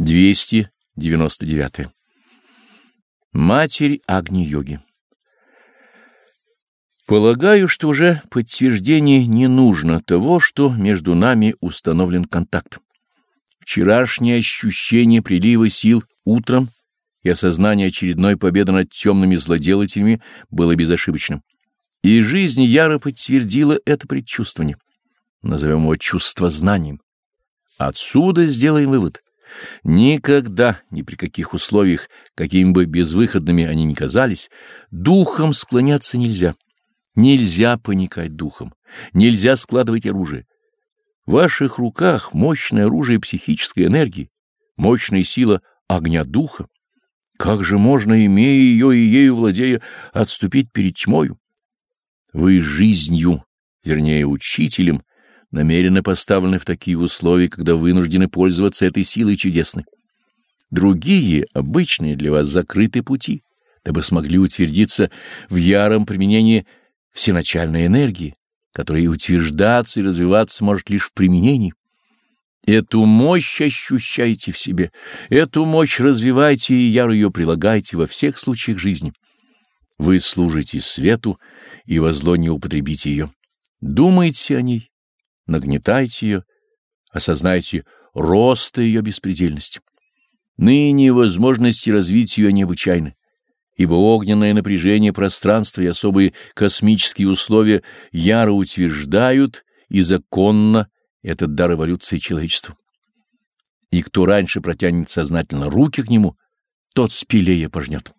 299. Матерь Агни-йоги Полагаю, что уже подтверждение не нужно того, что между нами установлен контакт. Вчерашнее ощущение прилива сил утром и осознание очередной победы над темными злоделателями было безошибочным. И жизнь яро подтвердила это предчувствование. Назовем его чувство знанием. Отсюда сделаем вывод. Никогда, ни при каких условиях, какими бы безвыходными они ни казались, духом склоняться нельзя. Нельзя паникать духом, нельзя складывать оружие. В ваших руках мощное оружие психической энергии, мощная сила огня духа. Как же можно, имея ее и ею владея, отступить перед тьмою? Вы жизнью, вернее, учителем, намеренно поставлены в такие условия, когда вынуждены пользоваться этой силой чудесной. Другие, обычные для вас закрыты пути, дабы смогли утвердиться в яром применении всеначальной энергии, которая и утверждаться и развиваться может лишь в применении. Эту мощь ощущайте в себе, эту мощь развивайте и яро ее прилагайте во всех случаях жизни. Вы служите свету, и во зло не употребите ее. Думайте о ней, нагнетайте ее, осознайте роста ее беспредельности. Ныне возможности развития ее необычайны, ибо огненное напряжение пространства и особые космические условия яро утверждают и законно этот дар эволюции человечеству. И кто раньше протянет сознательно руки к нему, тот спелее пожнет.